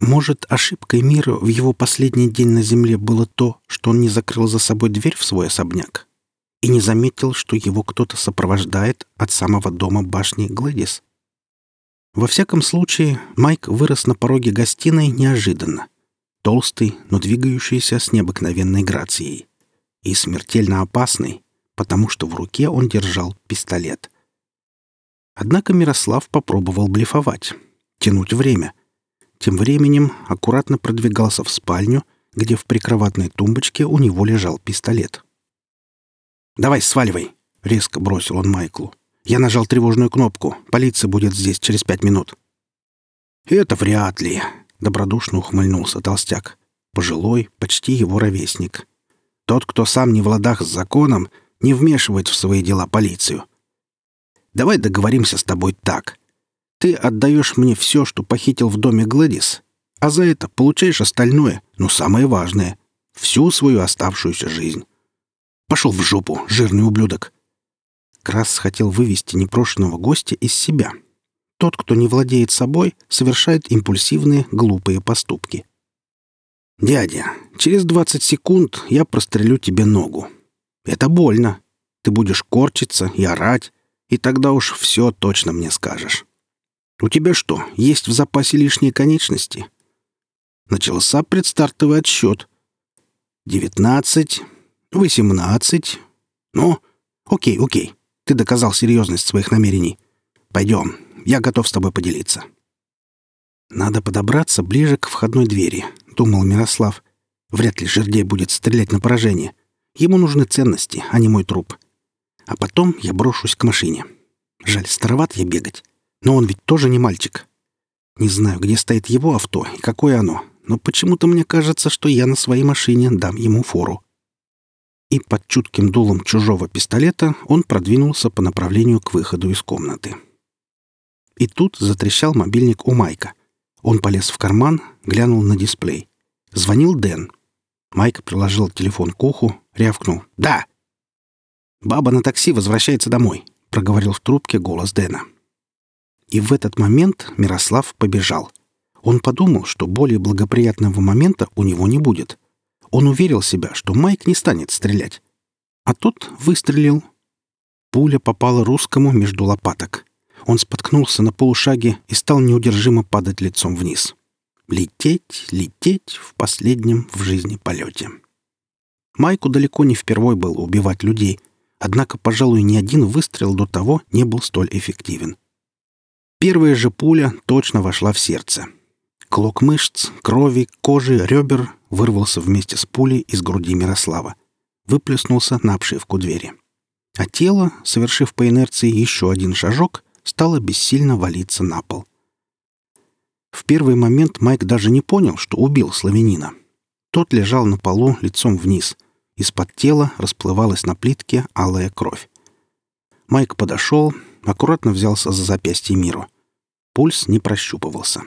Может, ошибкой мира в его последний день на земле было то, что он не закрыл за собой дверь в свой особняк и не заметил, что его кто-то сопровождает от самого дома башни Глэдис? Во всяком случае, Майк вырос на пороге гостиной неожиданно. Толстый, но двигающийся с необыкновенной грацией. И смертельно опасный, потому что в руке он держал пистолет. Однако Мирослав попробовал блефовать, тянуть время. Тем временем аккуратно продвигался в спальню, где в прикроватной тумбочке у него лежал пистолет. «Давай, сваливай!» — резко бросил он Майклу. «Я нажал тревожную кнопку. Полиция будет здесь через пять минут». «Это вряд ли», — добродушно ухмыльнулся толстяк. Пожилой, почти его ровесник. «Тот, кто сам не в ладах с законом, не вмешивает в свои дела полицию. Давай договоримся с тобой так. Ты отдаешь мне все, что похитил в доме Гладис, а за это получаешь остальное, но самое важное — всю свою оставшуюся жизнь. Пошел в жопу, жирный ублюдок!» Крас хотел вывести непрошенного гостя из себя. Тот, кто не владеет собой, совершает импульсивные, глупые поступки. «Дядя, через двадцать секунд я прострелю тебе ногу. Это больно. Ты будешь корчиться и орать, и тогда уж все точно мне скажешь. У тебя что, есть в запасе лишние конечности?» Начался предстартовый отсчет. «Девятнадцать, «Восемнадцать. Ну, окей, окей. Ты доказал серьезность своих намерений. Пойдем, я готов с тобой поделиться». «Надо подобраться ближе к входной двери», — думал Мирослав. «Вряд ли жердей будет стрелять на поражение. Ему нужны ценности, а не мой труп. А потом я брошусь к машине. Жаль, староват я бегать. Но он ведь тоже не мальчик. Не знаю, где стоит его авто и какое оно, но почему-то мне кажется, что я на своей машине дам ему фору и под чутким дулом чужого пистолета он продвинулся по направлению к выходу из комнаты. И тут затрещал мобильник у Майка. Он полез в карман, глянул на дисплей. Звонил Дэн. Майк приложил телефон к уху, рявкнул. «Да!» «Баба на такси возвращается домой», — проговорил в трубке голос Дэна. И в этот момент Мирослав побежал. Он подумал, что более благоприятного момента у него не будет — он уверил себя, что Майк не станет стрелять. А тот выстрелил. Пуля попала русскому между лопаток. Он споткнулся на полушаге и стал неудержимо падать лицом вниз. Лететь, лететь в последнем в жизни полете. Майку далеко не впервой было убивать людей, однако, пожалуй, ни один выстрел до того не был столь эффективен. Первая же пуля точно вошла в сердце. Клок мышц, крови, кожи, ребер вырвался вместе с пулей из груди Мирослава. Выплеснулся на обшивку двери. А тело, совершив по инерции еще один шажок, стало бессильно валиться на пол. В первый момент Майк даже не понял, что убил славянина. Тот лежал на полу лицом вниз. Из-под тела расплывалась на плитке алая кровь. Майк подошел, аккуратно взялся за запястье Миру. Пульс не прощупывался.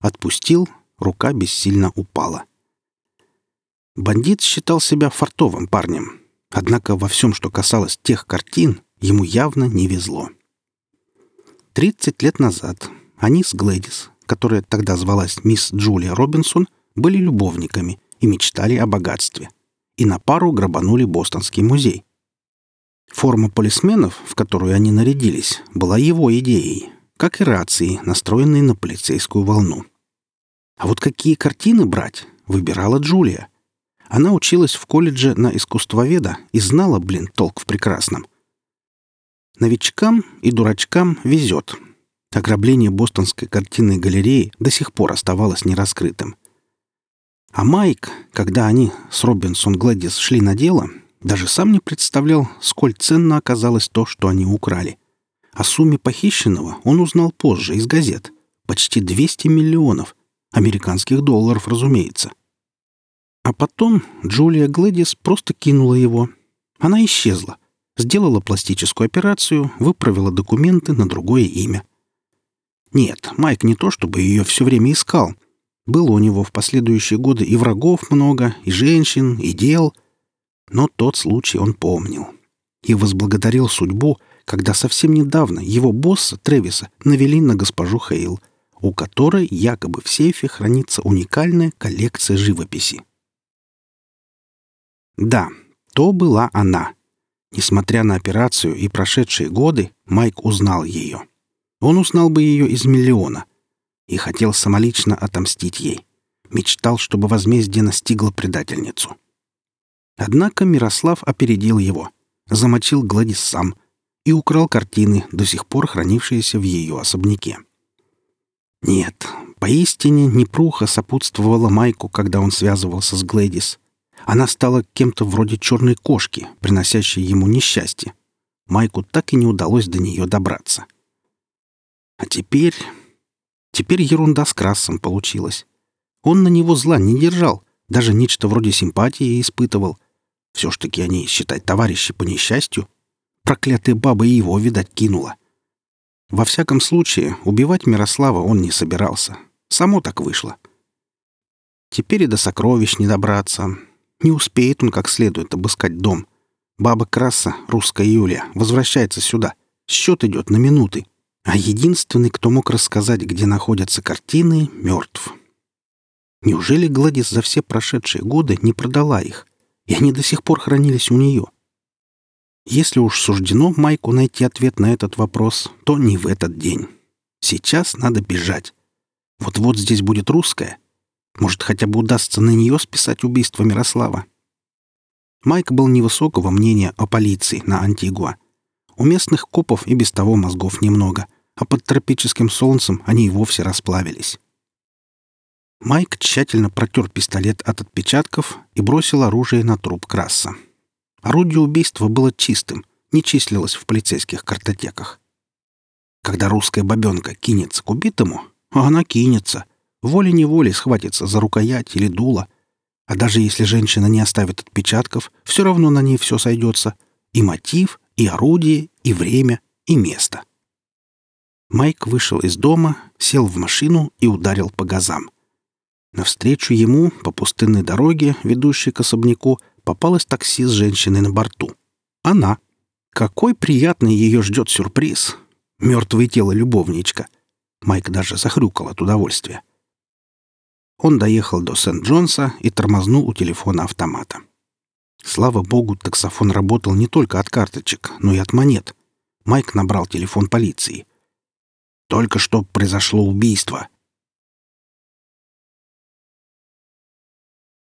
Отпустил, рука бессильно упала. Бандит считал себя фартовым парнем. Однако во всем, что касалось тех картин, ему явно не везло. Тридцать лет назад они с Глэдис, которая тогда звалась мисс Джулия Робинсон, были любовниками и мечтали о богатстве. И на пару грабанули Бостонский музей. Форма полисменов, в которую они нарядились, была его идеей, как и рации, настроенные на полицейскую волну. А вот какие картины брать, выбирала Джулия — она училась в колледже на искусствоведа и знала, блин, толк в прекрасном. Новичкам и дурачкам везет. Ограбление бостонской картинной галереи до сих пор оставалось нераскрытым. А Майк, когда они с Робинсон Глэдис шли на дело, даже сам не представлял, сколь ценно оказалось то, что они украли. О сумме похищенного он узнал позже из газет. Почти 200 миллионов. Американских долларов, разумеется. — а потом Джулия Глэдис просто кинула его. Она исчезла. Сделала пластическую операцию, выправила документы на другое имя. Нет, Майк не то чтобы ее все время искал. Было у него в последующие годы и врагов много, и женщин, и дел. Но тот случай он помнил. И возблагодарил судьбу, когда совсем недавно его босса, Тревиса, навели на госпожу Хейл. у которой якобы в сейфе хранится уникальная коллекция живописи. Да, то была она. Несмотря на операцию и прошедшие годы, Майк узнал ее. Он узнал бы ее из миллиона и хотел самолично отомстить ей. Мечтал, чтобы возмездие настигло предательницу. Однако Мирослав опередил его, замочил Гладис сам и украл картины, до сих пор хранившиеся в ее особняке. Нет, поистине непруха сопутствовала Майку, когда он связывался с Глэдис. Она стала кем-то вроде черной кошки, приносящей ему несчастье. Майку так и не удалось до нее добраться. А теперь... Теперь ерунда с красом получилась. Он на него зла не держал, даже нечто вроде симпатии испытывал. Все ж таки они, считать товарищи по несчастью. Проклятая баба его, видать, кинула. Во всяком случае, убивать Мирослава он не собирался. Само так вышло. Теперь и до сокровищ не добраться. Не успеет он как следует обыскать дом. Баба Краса, русская Юлия, возвращается сюда. Счет идет на минуты. А единственный, кто мог рассказать, где находятся картины, мертв. Неужели Гладис за все прошедшие годы не продала их? И они до сих пор хранились у нее. Если уж суждено Майку найти ответ на этот вопрос, то не в этот день. Сейчас надо бежать. Вот-вот здесь будет русская. Может, хотя бы удастся на нее списать убийство Мирослава. Майк был невысокого мнения о полиции на Антигуа. У местных копов и без того мозгов немного, а под тропическим солнцем они и вовсе расплавились. Майк тщательно протер пистолет от отпечатков и бросил оружие на труп Краса. Орудие убийства было чистым, не числилось в полицейских картотеках. Когда русская бабенка кинется к убитому, она кинется, волей-неволей схватится за рукоять или дуло, а даже если женщина не оставит отпечатков, все равно на ней все сойдется. И мотив, и орудие, и время, и место. Майк вышел из дома, сел в машину и ударил по газам. Навстречу ему по пустынной дороге, ведущей к особняку, попалось такси с женщиной на борту. Она. Какой приятный ее ждет сюрприз. Мертвое тело любовничка. Майк даже захрюкал от удовольствия. Он доехал до Сент-Джонса и тормознул у телефона автомата. Слава богу, таксофон работал не только от карточек, но и от монет. Майк набрал телефон полиции. «Только что произошло убийство»,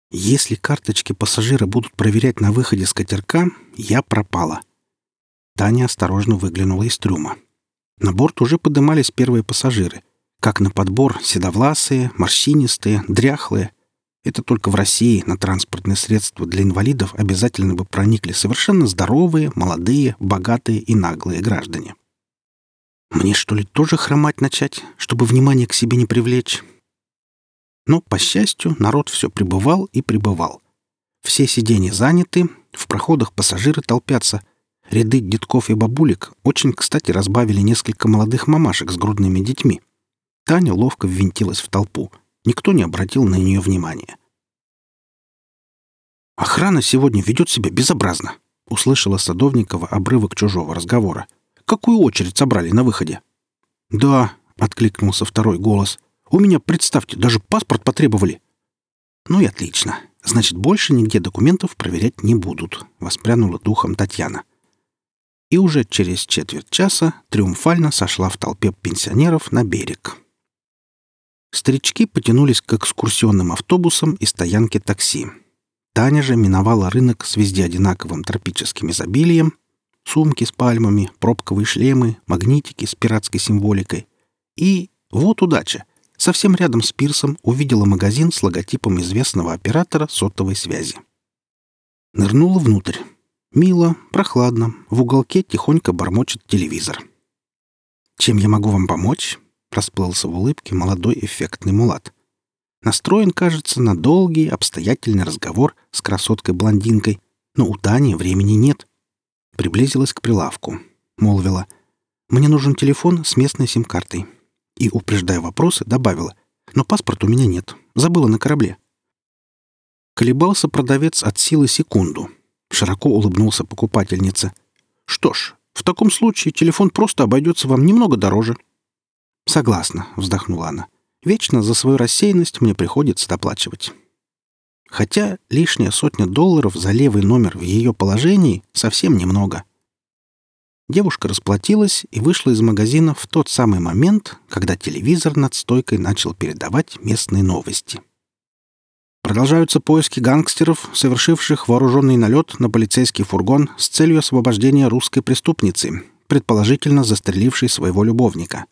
Если карточки пассажира будут проверять на выходе с катерка, я пропала. Таня осторожно выглянула из трюма. На борт уже подымались первые пассажиры. Как на подбор, седовласые, морщинистые, дряхлые. Это только в России на транспортные средства для инвалидов обязательно бы проникли совершенно здоровые, молодые, богатые и наглые граждане. Мне что ли тоже хромать начать, чтобы внимание к себе не привлечь? Но, по счастью, народ все прибывал и прибывал. Все сиденья заняты, в проходах пассажиры толпятся. Ряды детков и бабулек очень, кстати, разбавили несколько молодых мамашек с грудными детьми. Таня ловко ввинтилась в толпу. Никто не обратил на нее внимания. «Охрана сегодня ведет себя безобразно», — услышала Садовникова обрывок чужого разговора. «Какую очередь собрали на выходе?» «Да», — откликнулся второй голос. У меня, представьте, даже паспорт потребовали. Ну и отлично. Значит, больше нигде документов проверять не будут, воспрянула духом Татьяна. И уже через четверть часа триумфально сошла в толпе пенсионеров на берег. Старички потянулись к экскурсионным автобусам и стоянке такси. Таня же миновала рынок с везде одинаковым тропическим изобилием, сумки с пальмами, пробковые шлемы, магнитики с пиратской символикой. И вот удача! Совсем рядом с пирсом увидела магазин с логотипом известного оператора сотовой связи. Нырнула внутрь. Мило, прохладно, в уголке тихонько бормочет телевизор. «Чем я могу вам помочь?» — расплылся в улыбке молодой эффектный мулат. Настроен, кажется, на долгий, обстоятельный разговор с красоткой-блондинкой, но у Тани времени нет. Приблизилась к прилавку. Молвила. «Мне нужен телефон с местной сим-картой и, упреждая вопросы, добавила. «Но паспорта у меня нет. Забыла на корабле». Колебался продавец от силы секунду. Широко улыбнулся покупательнице. «Что ж, в таком случае телефон просто обойдется вам немного дороже». «Согласна», — вздохнула она. «Вечно за свою рассеянность мне приходится доплачивать». Хотя лишняя сотня долларов за левый номер в ее положении совсем немного. Девушка расплатилась и вышла из магазина в тот самый момент, когда телевизор над стойкой начал передавать местные новости. Продолжаются поиски гангстеров, совершивших вооруженный налет на полицейский фургон с целью освобождения русской преступницы, предположительно застрелившей своего любовника.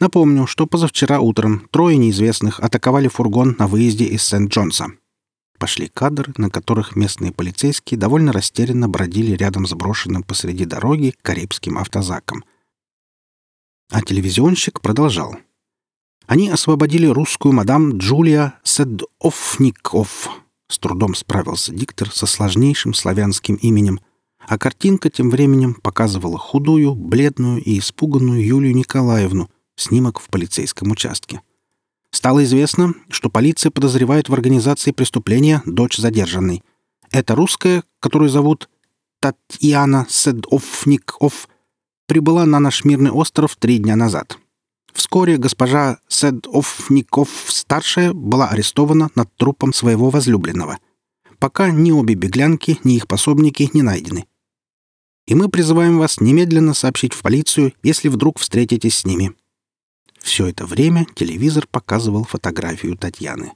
Напомню, что позавчера утром трое неизвестных атаковали фургон на выезде из Сент-Джонса. Пошли кадры, на которых местные полицейские довольно растерянно бродили рядом с брошенным посреди дороги карибским автозаком. А телевизионщик продолжал. Они освободили русскую мадам Джулия Седофников. С трудом справился диктор со сложнейшим славянским именем, а картинка тем временем показывала худую, бледную и испуганную Юлию Николаевну, снимок в полицейском участке. Стало известно, что полиция подозревает в организации преступления дочь задержанной. Это русская, которую зовут Татьяна Седофников, прибыла на наш мирный остров три дня назад. Вскоре госпожа Седофников-старшая была арестована над трупом своего возлюбленного. Пока ни обе беглянки, ни их пособники не найдены. И мы призываем вас немедленно сообщить в полицию, если вдруг встретитесь с ними. Все это время телевизор показывал фотографию Татьяны.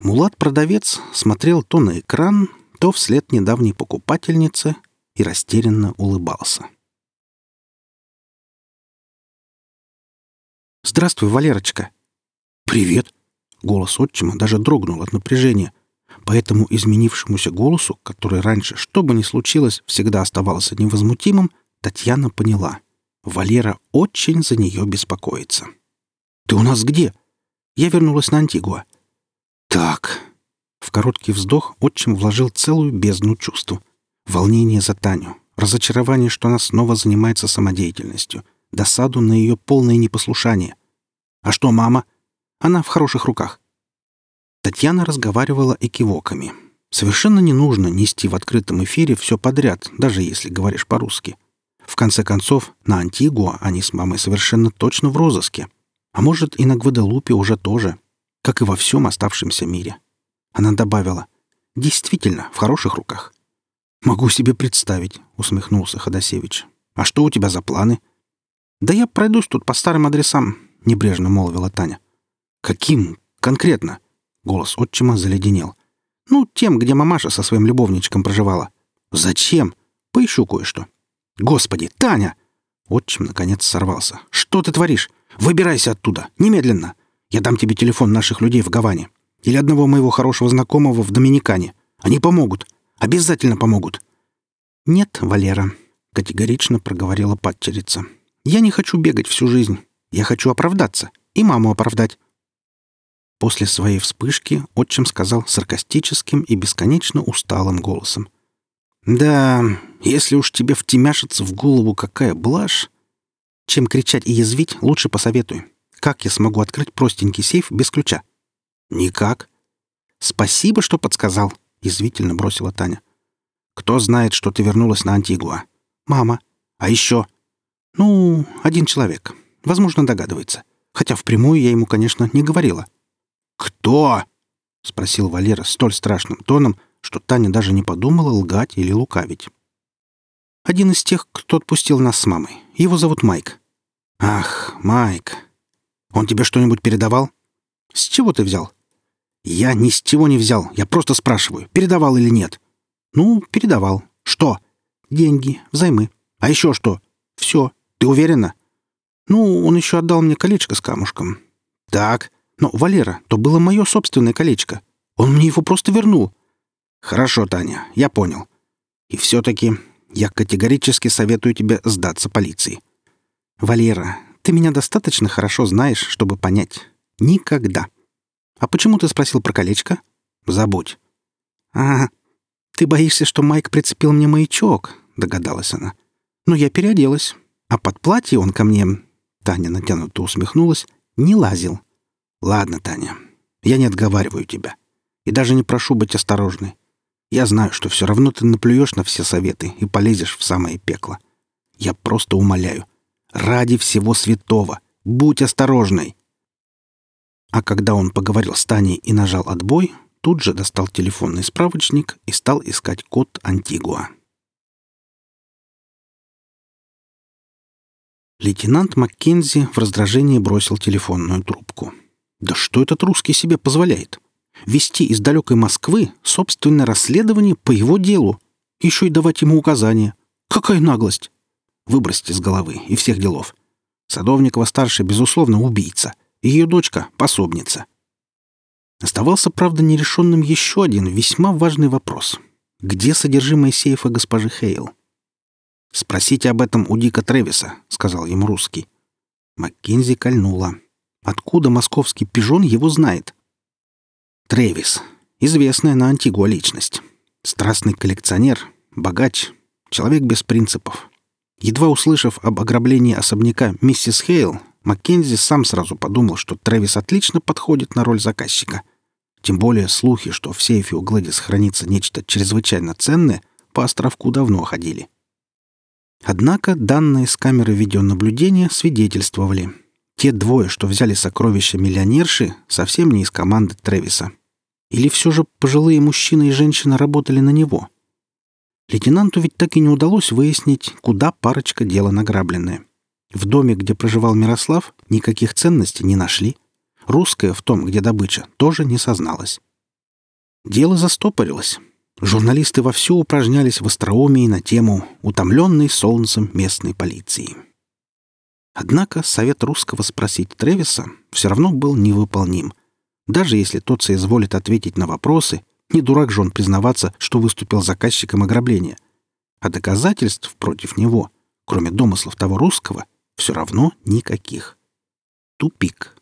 Мулат-продавец смотрел то на экран, то вслед недавней покупательнице и растерянно улыбался. «Здравствуй, Валерочка!» «Привет!» Голос отчима даже дрогнул от напряжения. По этому изменившемуся голосу, который раньше, что бы ни случилось, всегда оставался невозмутимым, Татьяна поняла. Валера очень за нее беспокоится. «Ты у нас где?» «Я вернулась на Антигуа». «Так...» В короткий вздох отчим вложил целую бездну чувств. Волнение за Таню, разочарование, что она снова занимается самодеятельностью — досаду на ее полное непослушание. «А что мама?» «Она в хороших руках». Татьяна разговаривала экивоками. Совершенно не нужно нести в открытом эфире все подряд, даже если говоришь по-русски. В конце концов, на Антигуа они с мамой совершенно точно в розыске. А может, и на Гваделупе уже тоже, как и во всем оставшемся мире. Она добавила, «Действительно, в хороших руках». «Могу себе представить», — усмехнулся Ходосевич. «А что у тебя за планы?» «Да я пройдусь тут по старым адресам», — небрежно молвила Таня. «Каким? Конкретно?» — голос отчима заледенел. «Ну, тем, где мамаша со своим любовничком проживала». «Зачем? Поищу кое-что». «Господи, Таня!» Отчим, наконец, сорвался. «Что ты творишь? Выбирайся оттуда! Немедленно! Я дам тебе телефон наших людей в Гаване. Или одного моего хорошего знакомого в Доминикане. Они помогут. Обязательно помогут». «Нет, Валера», — категорично проговорила падчерица. Я не хочу бегать всю жизнь. Я хочу оправдаться. И маму оправдать. После своей вспышки отчим сказал саркастическим и бесконечно усталым голосом. «Да, если уж тебе втемяшится в голову какая блажь, чем кричать и язвить, лучше посоветуй. Как я смогу открыть простенький сейф без ключа?» «Никак». «Спасибо, что подсказал», — язвительно бросила Таня. «Кто знает, что ты вернулась на Антигуа?» «Мама». «А еще?» «Ну, один человек. Возможно, догадывается. Хотя впрямую я ему, конечно, не говорила». «Кто?» — спросил Валера столь страшным тоном, что Таня даже не подумала лгать или лукавить. «Один из тех, кто отпустил нас с мамой. Его зовут Майк». «Ах, Майк. Он тебе что-нибудь передавал?» «С чего ты взял?» «Я ни с чего не взял. Я просто спрашиваю, передавал или нет». «Ну, передавал. Что?» «Деньги, взаймы. А еще что?» «Все. Ты уверена? Ну, он еще отдал мне колечко с камушком. Так. Но, Валера, то было мое собственное колечко. Он мне его просто вернул. Хорошо, Таня, я понял. И все-таки я категорически советую тебе сдаться полиции. Валера, ты меня достаточно хорошо знаешь, чтобы понять. Никогда. А почему ты спросил про колечко? Забудь. Ага. Ты боишься, что Майк прицепил мне маячок, догадалась она. Но я переоделась. А под платье он ко мне, Таня натянуто усмехнулась, не лазил. Ладно, Таня, я не отговариваю тебя. И даже не прошу быть осторожной. Я знаю, что все равно ты наплюешь на все советы и полезешь в самое пекло. Я просто умоляю. Ради всего святого! Будь осторожной!» А когда он поговорил с Таней и нажал отбой, тут же достал телефонный справочник и стал искать код Антигуа. Лейтенант Маккензи в раздражении бросил телефонную трубку. «Да что этот русский себе позволяет? Вести из далекой Москвы собственное расследование по его делу, еще и давать ему указания. Какая наглость! Выбросьте с головы и всех делов. Садовникова-старшая, безусловно, убийца. Ее дочка — пособница. Оставался, правда, нерешенным еще один весьма важный вопрос. Где содержимое сейфа госпожи Хейл? «Спросите об этом у Дика Тревиса», — сказал ему русский. Маккензи кольнула. Откуда московский пижон его знает? Тревис. Известная на Антигуа личность. Страстный коллекционер, богач, человек без принципов. Едва услышав об ограблении особняка миссис Хейл, Маккензи сам сразу подумал, что Трэвис отлично подходит на роль заказчика. Тем более слухи, что в сейфе у Гладис хранится нечто чрезвычайно ценное, по островку давно ходили. Однако данные с камеры видеонаблюдения свидетельствовали. Те двое, что взяли сокровища миллионерши, совсем не из команды Трэвиса. Или все же пожилые мужчина и женщина работали на него? Лейтенанту ведь так и не удалось выяснить, куда парочка дела награбленная. В доме, где проживал Мирослав, никаких ценностей не нашли. Русская в том, где добыча, тоже не созналась. Дело застопорилось. Журналисты вовсю упражнялись в остроумии на тему «Утомленный солнцем местной полиции». Однако совет русского спросить Тревиса все равно был невыполним. Даже если тот соизволит ответить на вопросы, не дурак же он признаваться, что выступил заказчиком ограбления. А доказательств против него, кроме домыслов того русского, все равно никаких. Тупик.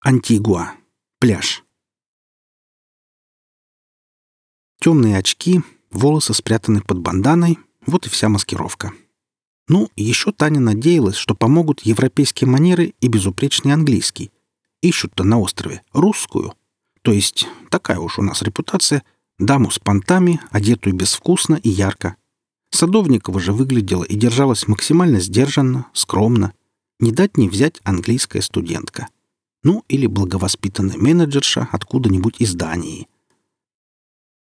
Антигуа. Пляж. Темные очки, волосы спрятаны под банданой, вот и вся маскировка. Ну, еще Таня надеялась, что помогут европейские манеры и безупречный английский. Ищут-то на острове русскую. То есть такая уж у нас репутация. Даму с понтами, одетую безвкусно и ярко. Садовникова же выглядела и держалась максимально сдержанно, скромно. Не дать не взять английская студентка. Ну, или благовоспитанная менеджерша откуда-нибудь из Дании.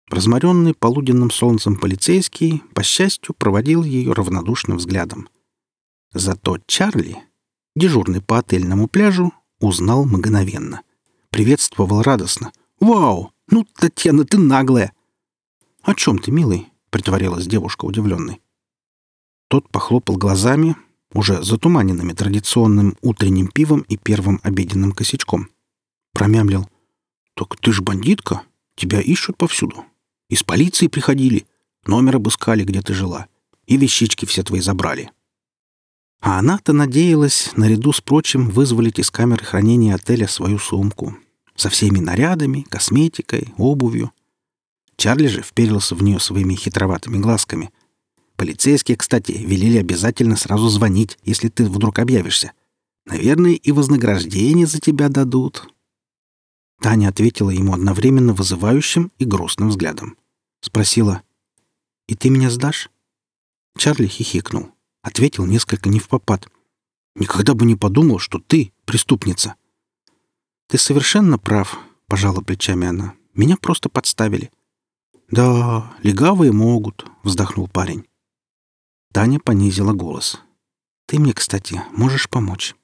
Разморенный полуденным солнцем полицейский, по счастью, проводил ее равнодушным взглядом. Зато Чарли, дежурный по отельному пляжу, узнал мгновенно. Приветствовал радостно. «Вау! Ну, Татьяна, ты наглая!» «О чем ты, милый?» — притворилась девушка удивленной. Тот похлопал глазами, уже затуманенными традиционным утренним пивом и первым обеденным косячком. Промямлил. «Так ты ж бандитка. Тебя ищут повсюду. Из полиции приходили. Номер обыскали, где ты жила. И вещички все твои забрали». А она-то надеялась, наряду с прочим, вызволить из камеры хранения отеля свою сумку. Со всеми нарядами, косметикой, обувью. Чарли же вперился в нее своими хитроватыми глазками — Полицейские, кстати, велели обязательно сразу звонить, если ты вдруг объявишься. Наверное, и вознаграждение за тебя дадут». Таня ответила ему одновременно вызывающим и грустным взглядом. Спросила, «И ты меня сдашь?» Чарли хихикнул. Ответил несколько не в попад. «Никогда бы не подумал, что ты преступница». «Ты совершенно прав», — пожала плечами она. «Меня просто подставили». «Да, легавые могут», — вздохнул парень. Таня понизила голос. «Ты мне, кстати, можешь помочь?»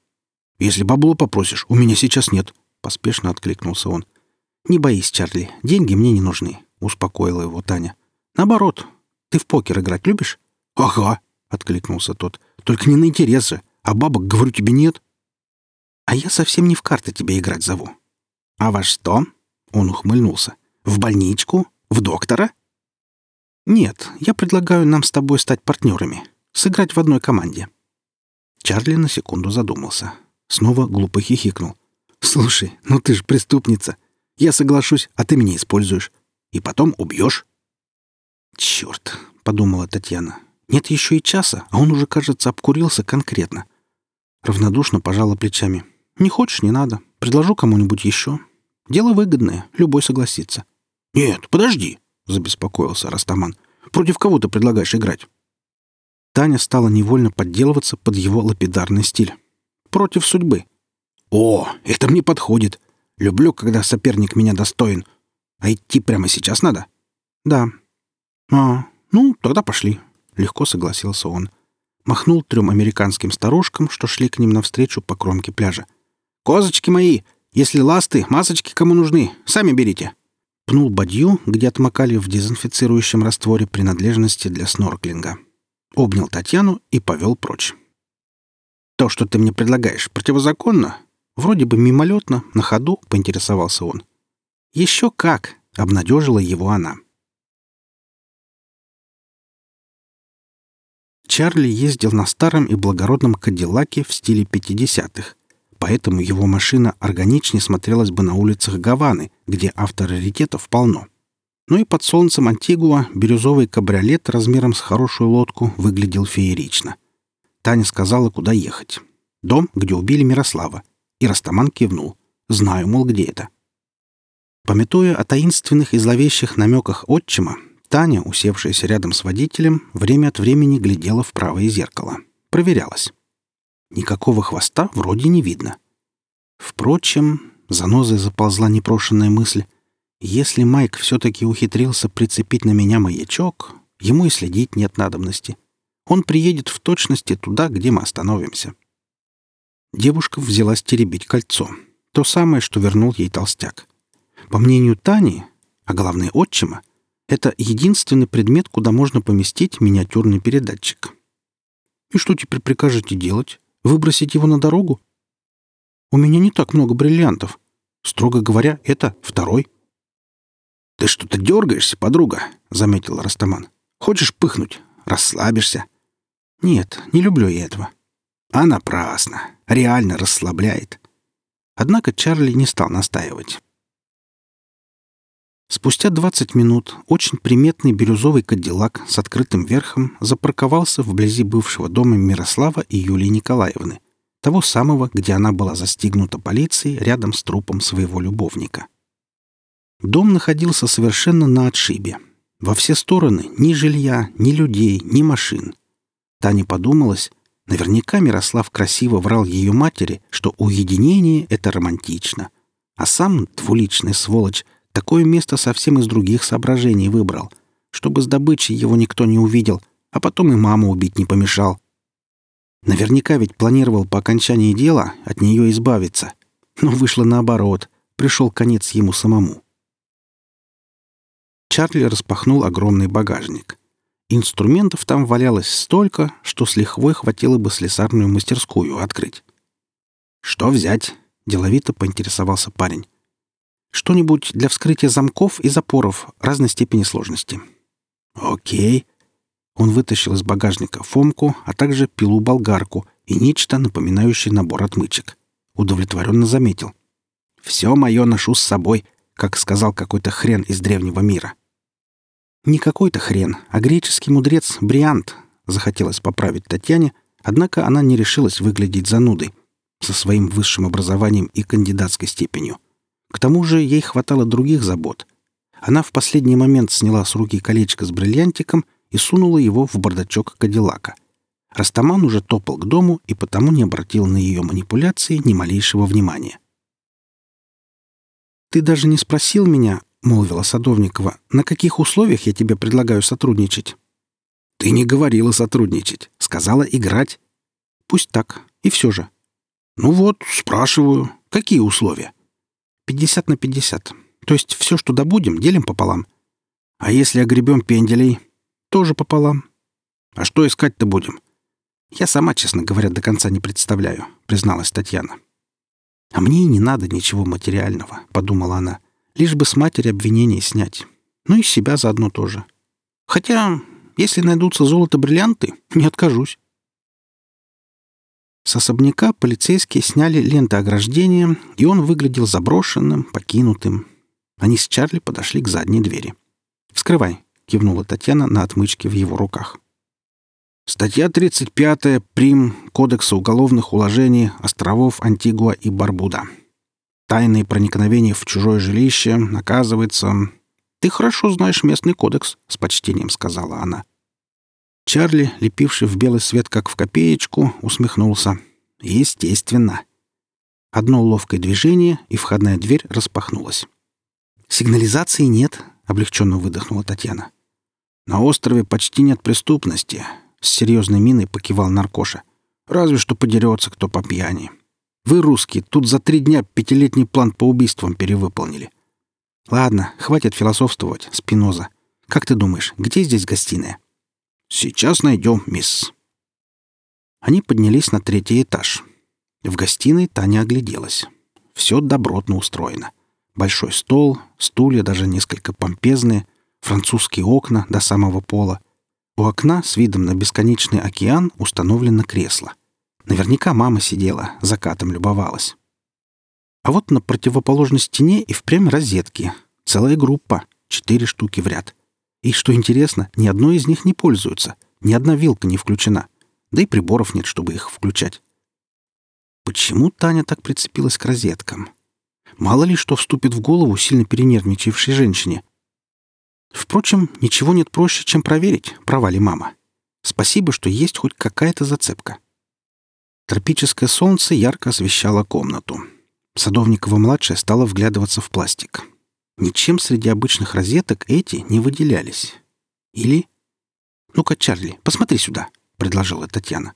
«Если бабло попросишь, у меня сейчас нет», — поспешно откликнулся он. «Не боись, Чарли, деньги мне не нужны», — успокоила его Таня. «Наоборот, ты в покер играть любишь?» «Ага», — откликнулся тот. «Только не на интерес же, а бабок, говорю, тебе нет». «А я совсем не в карты тебе играть зову». «А во что?» — он ухмыльнулся. «В больничку? В доктора?» «Нет, я предлагаю нам с тобой стать партнерами, сыграть в одной команде». Чарли на секунду задумался. Снова глупо хихикнул. «Слушай, ну ты же преступница. Я соглашусь, а ты меня используешь. И потом убьешь». «Черт», — подумала Татьяна. «Нет еще и часа, а он уже, кажется, обкурился конкретно». Равнодушно пожала плечами. «Не хочешь, не надо. Предложу кому-нибудь еще. Дело выгодное, любой согласится». «Нет, подожди», — забеспокоился Растаман. «Против кого ты предлагаешь играть? Таня стала невольно подделываться под его лапидарный стиль. Против судьбы. «О, это мне подходит. Люблю, когда соперник меня достоин. А идти прямо сейчас надо?» «Да». «А, ну, тогда пошли», — легко согласился он. Махнул трем американским старушкам, что шли к ним навстречу по кромке пляжа. «Козочки мои! Если ласты, масочки кому нужны, сами берите!» Пнул бадью, где отмокали в дезинфицирующем растворе принадлежности для снорклинга. Обнял Татьяну и повел прочь. «То, что ты мне предлагаешь, противозаконно?» Вроде бы мимолетно, на ходу, поинтересовался он. «Еще как!» — обнадежила его она. Чарли ездил на старом и благородном Кадиллаке в стиле 50-х, поэтому его машина органичнее смотрелась бы на улицах Гаваны, где авторитетов полно. Но и под солнцем Антигуа бирюзовый кабриолет размером с хорошую лодку выглядел феерично. Таня сказала, куда ехать. Дом, где убили Мирослава. И Растаман кивнул. Знаю, мол, где это. Пометуя о таинственных и зловещих намеках отчима, Таня, усевшаяся рядом с водителем, время от времени глядела в правое зеркало. Проверялась. Никакого хвоста вроде не видно. Впрочем, занозой заползла непрошенная мысль. Если Майк все-таки ухитрился прицепить на меня маячок, ему и следить нет надобности. Он приедет в точности туда, где мы остановимся. Девушка взялась теребить кольцо. То самое, что вернул ей толстяк. По мнению Тани, а главное отчима, это единственный предмет, куда можно поместить миниатюрный передатчик. И что теперь прикажете делать? Выбросить его на дорогу? У меня не так много бриллиантов. Строго говоря, это второй. «Ты что-то дергаешься, подруга», — заметил Растаман. «Хочешь пыхнуть? Расслабишься?» «Нет, не люблю я этого». «А напрасно. Реально расслабляет». Однако Чарли не стал настаивать. Спустя 20 минут очень приметный бирюзовый кадиллак с открытым верхом запарковался вблизи бывшего дома Мирослава и Юлии Николаевны, того самого, где она была застигнута полицией рядом с трупом своего любовника. Дом находился совершенно на отшибе. Во все стороны ни жилья, ни людей, ни машин. Таня подумалась, наверняка Мирослав красиво врал ее матери, что уединение — это романтично. А сам, двуличный сволочь, Такое место совсем из других соображений выбрал, чтобы с добычей его никто не увидел, а потом и маму убить не помешал. Наверняка ведь планировал по окончании дела от нее избавиться. Но вышло наоборот. Пришел конец ему самому. Чарли распахнул огромный багажник. Инструментов там валялось столько, что с лихвой хватило бы слесарную мастерскую открыть. «Что взять?» — деловито поинтересовался парень. Что-нибудь для вскрытия замков и запоров разной степени сложности. Окей. Он вытащил из багажника фомку, а также пилу-болгарку и нечто, напоминающее набор отмычек. Удовлетворенно заметил. «Все мое ношу с собой», как сказал какой-то хрен из древнего мира. Не какой-то хрен, а греческий мудрец Бриант, захотелось поправить Татьяне, однако она не решилась выглядеть занудой со своим высшим образованием и кандидатской степенью. К тому же ей хватало других забот. Она в последний момент сняла с руки колечко с бриллиантиком и сунула его в бардачок Кадиллака. Растаман уже топал к дому и потому не обратил на ее манипуляции ни малейшего внимания. «Ты даже не спросил меня, — молвила Садовникова, — на каких условиях я тебе предлагаю сотрудничать?» «Ты не говорила сотрудничать, сказала играть». «Пусть так, и все же». «Ну вот, спрашиваю, какие условия?» Пятьдесят на пятьдесят. То есть все, что добудем, делим пополам. А если огребем пенделей? Тоже пополам. А что искать-то будем? Я сама, честно говоря, до конца не представляю, призналась Татьяна. А мне и не надо ничего материального, подумала она. Лишь бы с матери обвинения снять. Ну и себя заодно тоже. Хотя, если найдутся золото-бриллианты, не откажусь. С особняка полицейские сняли ленты ограждения, и он выглядел заброшенным, покинутым. Они с Чарли подошли к задней двери. «Вскрывай», — кивнула Татьяна на отмычке в его руках. Статья 35 Прим Кодекса уголовных уложений островов Антигуа и Барбуда. Тайные проникновения в чужое жилище наказывается... «Ты хорошо знаешь местный кодекс», — с почтением сказала она. Чарли, лепивший в белый свет как в копеечку, усмехнулся. Естественно. Одно ловкое движение, и входная дверь распахнулась. «Сигнализации нет», — облегченно выдохнула Татьяна. «На острове почти нет преступности», — с серьезной миной покивал наркоша. «Разве что подерется кто по пьяни. Вы, русские, тут за три дня пятилетний план по убийствам перевыполнили. Ладно, хватит философствовать, Спиноза. Как ты думаешь, где здесь гостиная?» «Сейчас найдем, мисс». Они поднялись на третий этаж. В гостиной Таня огляделась. Все добротно устроено. Большой стол, стулья даже несколько помпезные, французские окна до самого пола. У окна с видом на бесконечный океан установлено кресло. Наверняка мама сидела, закатом любовалась. А вот на противоположной стене и впрямь розетки. Целая группа, четыре штуки в ряд. И, что интересно, ни одной из них не пользуются, ни одна вилка не включена. Да и приборов нет, чтобы их включать. Почему Таня так прицепилась к розеткам? Мало ли что вступит в голову сильно перенервничавшей женщине. Впрочем, ничего нет проще, чем проверить, права ли мама. Спасибо, что есть хоть какая-то зацепка. Тропическое солнце ярко освещало комнату. Садовникова-младшая стала вглядываться в пластик. Ничем среди обычных розеток эти не выделялись. Или... «Ну-ка, Чарли, посмотри сюда», — предложила Татьяна.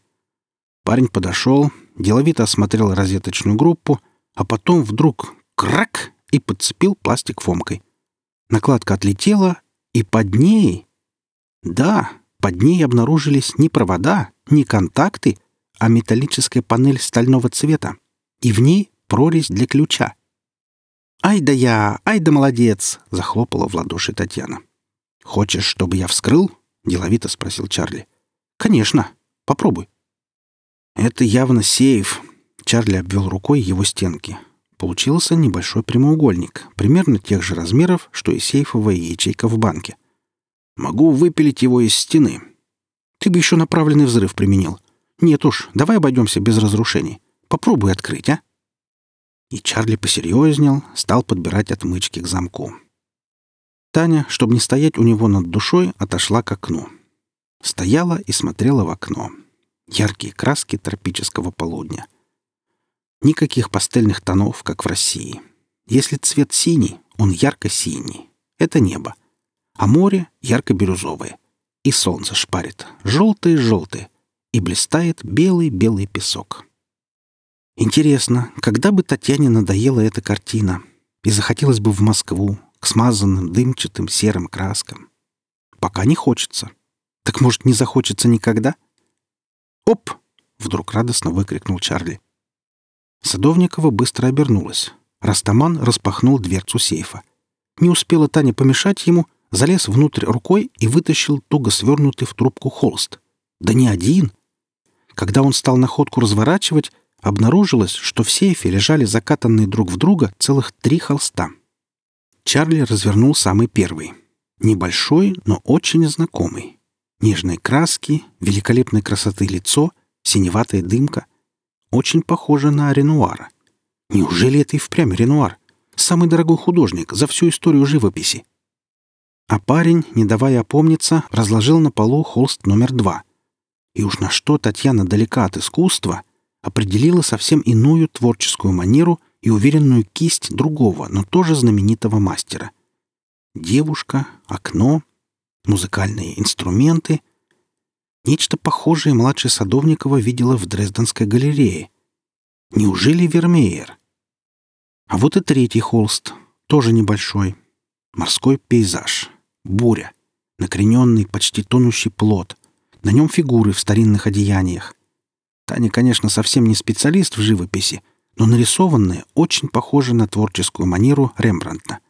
Парень подошел, деловито осмотрел розеточную группу, а потом вдруг крак и подцепил пластик фомкой. Накладка отлетела, и под ней... Да, под ней обнаружились не провода, не контакты, а металлическая панель стального цвета. И в ней прорезь для ключа. «Ай да я! Ай да молодец!» — захлопала в ладоши Татьяна. «Хочешь, чтобы я вскрыл?» — деловито спросил Чарли. «Конечно. Попробуй». «Это явно сейф», — Чарли обвел рукой его стенки. Получился небольшой прямоугольник, примерно тех же размеров, что и сейфовая ячейка в банке. «Могу выпилить его из стены». «Ты бы еще направленный взрыв применил». «Нет уж, давай обойдемся без разрушений. Попробуй открыть, а?» И Чарли посерьезнел, стал подбирать отмычки к замку. Таня, чтобы не стоять у него над душой, отошла к окну. Стояла и смотрела в окно. Яркие краски тропического полудня. Никаких пастельных тонов, как в России. Если цвет синий, он ярко-синий. Это небо. А море ярко-бирюзовое. И солнце шпарит. Желтое-желтое. И блистает белый-белый песок. Интересно, когда бы Татьяне надоела эта картина и захотелось бы в Москву к смазанным дымчатым серым краскам? Пока не хочется. Так может, не захочется никогда? «Оп!» — вдруг радостно выкрикнул Чарли. Садовникова быстро обернулась. Растаман распахнул дверцу сейфа. Не успела Таня помешать ему, залез внутрь рукой и вытащил туго свернутый в трубку холст. Да не один. Когда он стал находку разворачивать, обнаружилось, что в сейфе лежали закатанные друг в друга целых три холста. Чарли развернул самый первый. Небольшой, но очень знакомый. Нежные краски, великолепной красоты лицо, синеватая дымка. Очень похоже на Ренуара. Неужели это и впрямь Ренуар? Самый дорогой художник за всю историю живописи. А парень, не давая опомниться, разложил на полу холст номер два. И уж на что Татьяна далека от искусства, определила совсем иную творческую манеру и уверенную кисть другого, но тоже знаменитого мастера. Девушка, окно, музыкальные инструменты. Нечто похожее младшая Садовникова видела в Дрезденской галерее. Неужели Вермеер? А вот и третий холст, тоже небольшой. Морской пейзаж, буря, накрененный, почти тонущий плод. На нем фигуры в старинных одеяниях. Таня, конечно, совсем не специалист в живописи, но нарисованная очень похожа на творческую манеру Рембрандта.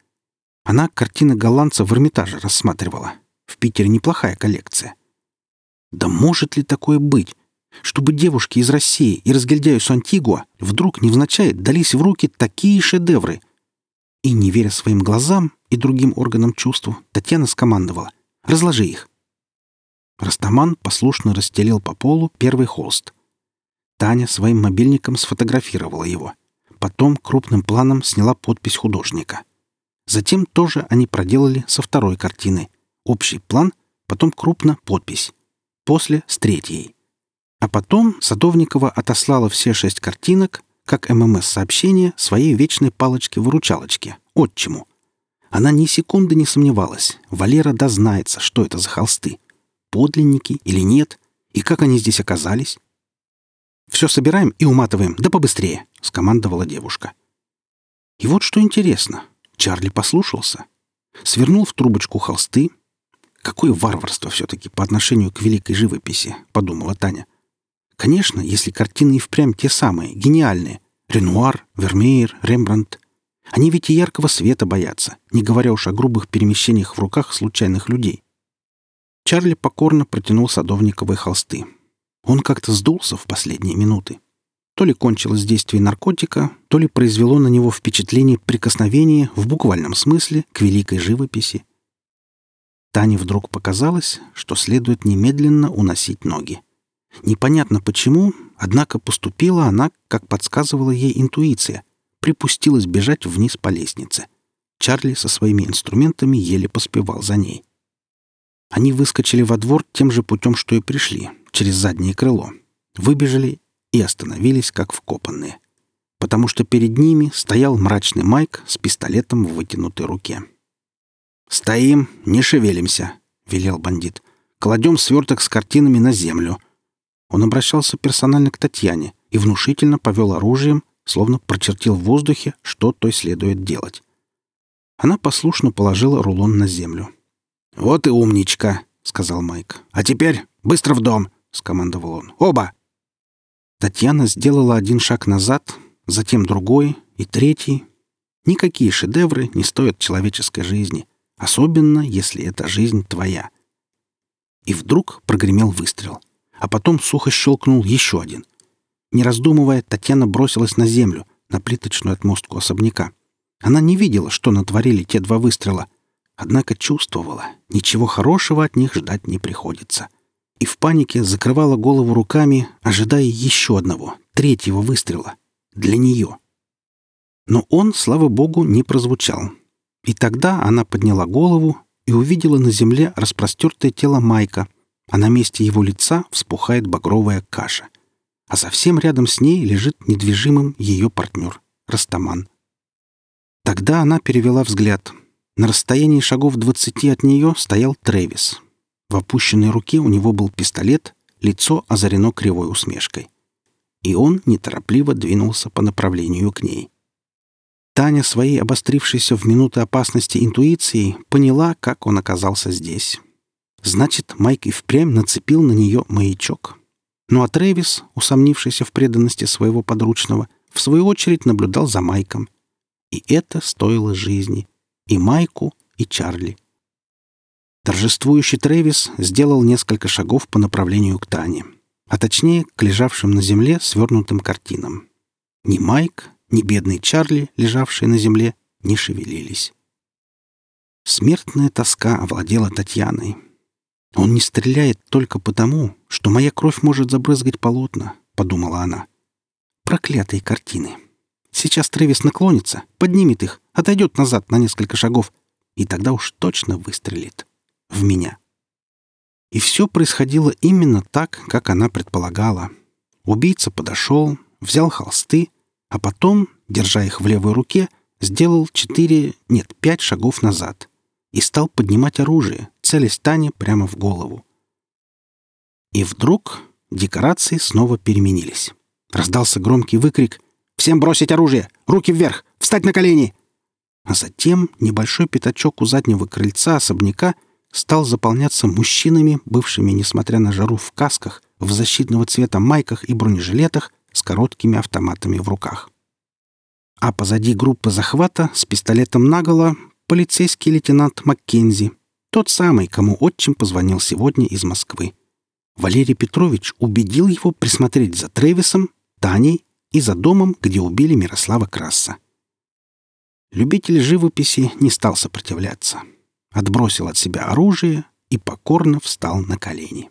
Она картины голландца в Эрмитаже рассматривала. В Питере неплохая коллекция. Да может ли такое быть, чтобы девушки из России и разгильдяю Антигуа вдруг невзначай дались в руки такие шедевры? И, не веря своим глазам и другим органам чувств, Татьяна скомандовала «Разложи их». Растаман послушно расстелил по полу первый холст. Таня своим мобильником сфотографировала его. Потом крупным планом сняла подпись художника. Затем тоже они проделали со второй картины. Общий план, потом крупно подпись. после — с третьей. А потом Садовникова отослала все шесть картинок, как ММС-сообщение, своей вечной палочке-выручалочке, отчиму. Она ни секунды не сомневалась. Валера дознается, что это за холсты. Подлинники или нет, и как они здесь оказались. «Все собираем и уматываем, да побыстрее», — скомандовала девушка. И вот что интересно. Чарли послушался. Свернул в трубочку холсты. Какое варварство все-таки по отношению к великой живописи, подумала Таня. Конечно, если картины и впрямь те самые, гениальные. Ренуар, Вермеер, Рембрандт. Они ведь и яркого света боятся, не говоря уж о грубых перемещениях в руках случайных людей. Чарли покорно протянул садовниковые холсты. Он как-то сдулся в последние минуты. То ли кончилось действие наркотика, то ли произвело на него впечатление прикосновения в буквальном смысле к великой живописи. Тане вдруг показалось, что следует немедленно уносить ноги. Непонятно почему, однако поступила она, как подсказывала ей интуиция, припустилась бежать вниз по лестнице. Чарли со своими инструментами еле поспевал за ней. Они выскочили во двор тем же путем, что и пришли, через заднее крыло. Выбежали и остановились, как вкопанные. Потому что перед ними стоял мрачный Майк с пистолетом в вытянутой руке. «Стоим, не шевелимся», — велел бандит. «Кладем сверток с картинами на землю». Он обращался персонально к Татьяне и внушительно повел оружием, словно прочертил в воздухе, что той следует делать. Она послушно положила рулон на землю. «Вот и умничка», — сказал Майк. «А теперь быстро в дом», — скомандовал он. «Оба!» Татьяна сделала один шаг назад, затем другой и третий. Никакие шедевры не стоят человеческой жизни, особенно если эта жизнь твоя. И вдруг прогремел выстрел, а потом сухо щелкнул еще один. Не раздумывая, Татьяна бросилась на землю, на плиточную отмостку особняка. Она не видела, что натворили те два выстрела, однако чувствовала, ничего хорошего от них ждать не приходится. — и в панике закрывала голову руками, ожидая еще одного, третьего выстрела. Для нее. Но он, слава богу, не прозвучал. И тогда она подняла голову и увидела на земле распростертое тело Майка, а на месте его лица вспухает багровая каша. А совсем рядом с ней лежит недвижимым ее партнер — Растаман. Тогда она перевела взгляд. На расстоянии шагов двадцати от нее стоял Трэвис, в опущенной руке у него был пистолет, лицо озарено кривой усмешкой. И он неторопливо двинулся по направлению к ней. Таня своей обострившейся в минуты опасности интуицией поняла, как он оказался здесь. Значит, Майк и впрямь нацепил на нее маячок. Ну а Трэвис, усомнившийся в преданности своего подручного, в свою очередь наблюдал за Майком. И это стоило жизни. И Майку, и Чарли. Торжествующий Трэвис сделал несколько шагов по направлению к Тане, а точнее к лежавшим на земле свернутым картинам. Ни Майк, ни бедный Чарли, лежавший на земле, не шевелились. Смертная тоска овладела Татьяной. «Он не стреляет только потому, что моя кровь может забрызгать полотна», — подумала она. «Проклятые картины. Сейчас Трэвис наклонится, поднимет их, отойдет назад на несколько шагов, и тогда уж точно выстрелит» в меня. И все происходило именно так, как она предполагала. Убийца подошел, взял холсты, а потом, держа их в левой руке, сделал четыре, нет, пять шагов назад и стал поднимать оружие, целясь Тане прямо в голову. И вдруг декорации снова переменились. Раздался громкий выкрик «Всем бросить оружие! Руки вверх! Встать на колени!» А затем небольшой пятачок у заднего крыльца особняка — стал заполняться мужчинами, бывшими, несмотря на жару, в касках, в защитного цвета майках и бронежилетах с короткими автоматами в руках. А позади группы захвата с пистолетом наголо полицейский лейтенант Маккензи, тот самый, кому отчим позвонил сегодня из Москвы. Валерий Петрович убедил его присмотреть за Тревисом, Таней и за домом, где убили Мирослава Краса. Любитель живописи не стал сопротивляться отбросил от себя оружие и покорно встал на колени.